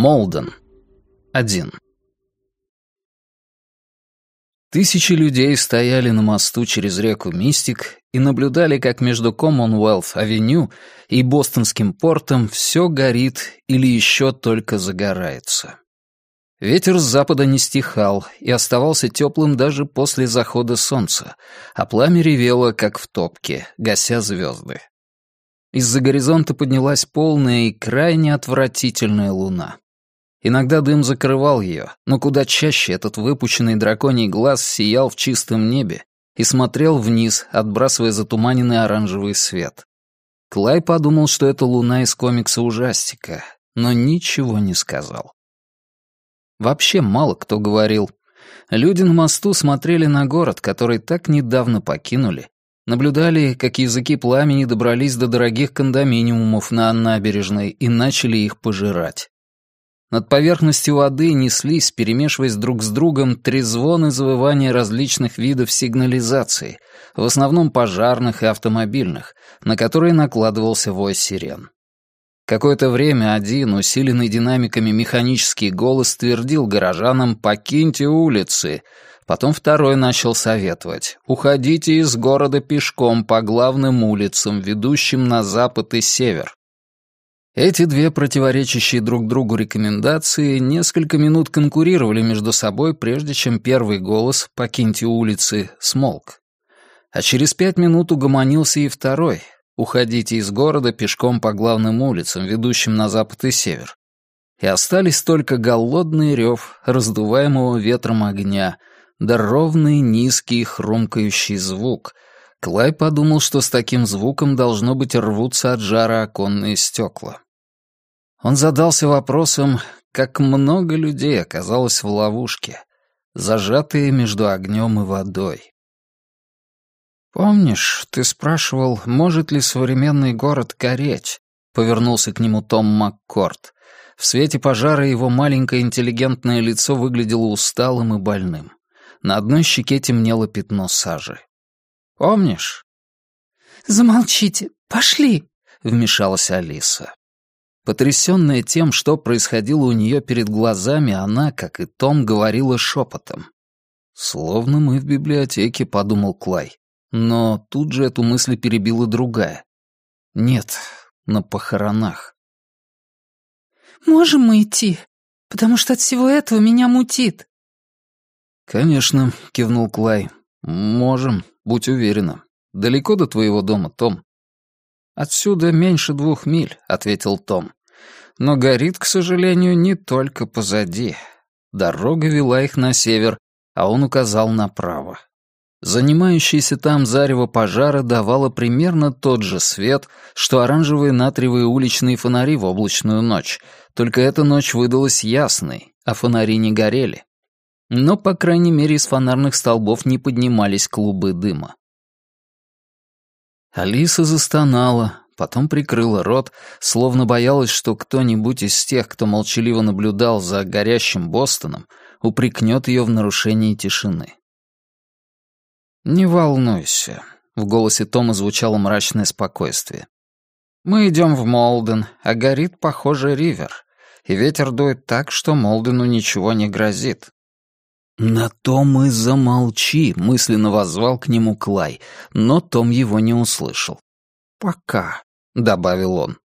Молден. Один. Тысячи людей стояли на мосту через реку Мистик и наблюдали, как между Коммонуэлф-авеню и Бостонским портом все горит или еще только загорается. Ветер с запада не стихал и оставался теплым даже после захода солнца, а пламя ревело, как в топке, гася звезды. Из-за горизонта поднялась полная и крайне отвратительная луна. Иногда дым закрывал ее, но куда чаще этот выпущенный драконий глаз сиял в чистом небе и смотрел вниз, отбрасывая затуманенный оранжевый свет. Клай подумал, что это луна из комикса ужастика, но ничего не сказал. Вообще мало кто говорил. Люди на мосту смотрели на город, который так недавно покинули, наблюдали, как языки пламени добрались до дорогих кондоминиумов на набережной и начали их пожирать. Над поверхностью воды неслись, перемешиваясь друг с другом, трезвоны завывания различных видов сигнализации, в основном пожарных и автомобильных, на которые накладывался вой сирен. Какое-то время один, усиленный динамиками механический голос твердил горожанам «покиньте улицы», потом второй начал советовать «уходите из города пешком по главным улицам, ведущим на запад и север». Эти две противоречащие друг другу рекомендации несколько минут конкурировали между собой, прежде чем первый голос «покиньте улицы» смолк. А через пять минут угомонился и второй «уходите из города пешком по главным улицам, ведущим на запад и север». И остались только голодный рев, раздуваемого ветром огня, да ровный низкий хрумкающий звук — Клай подумал, что с таким звуком должно быть рвутся от жара оконные стекла. Он задался вопросом, как много людей оказалось в ловушке, зажатые между огнем и водой. «Помнишь, ты спрашивал, может ли современный город гореть?» — повернулся к нему Том Маккорд. В свете пожара его маленькое интеллигентное лицо выглядело усталым и больным. На одной щеке темнело пятно сажи. Помнишь?» «Замолчите! Пошли!» — вмешалась Алиса. Потрясённая тем, что происходило у неё перед глазами, она, как и Том, говорила шепотом. «Словно мы в библиотеке», — подумал Клай. Но тут же эту мысль перебила другая. «Нет, на похоронах». «Можем мы идти? Потому что от всего этого меня мутит». «Конечно», — кивнул Клай. «Можем, будь уверена. Далеко до твоего дома, Том?» «Отсюда меньше двух миль», — ответил Том. «Но горит, к сожалению, не только позади. Дорога вела их на север, а он указал направо. Занимающееся там зарево пожара давало примерно тот же свет, что оранжевые натриевые уличные фонари в облачную ночь, только эта ночь выдалась ясной, а фонари не горели но, по крайней мере, из фонарных столбов не поднимались клубы дыма. Алиса застонала, потом прикрыла рот, словно боялась, что кто-нибудь из тех, кто молчаливо наблюдал за горящим Бостоном, упрекнет ее в нарушении тишины. «Не волнуйся», — в голосе Тома звучало мрачное спокойствие. «Мы идем в Молден, а горит, похоже, ривер, и ветер дует так, что Молдену ничего не грозит. «На том и замолчи», — мысленно воззвал к нему Клай, но Том его не услышал. «Пока», — добавил он.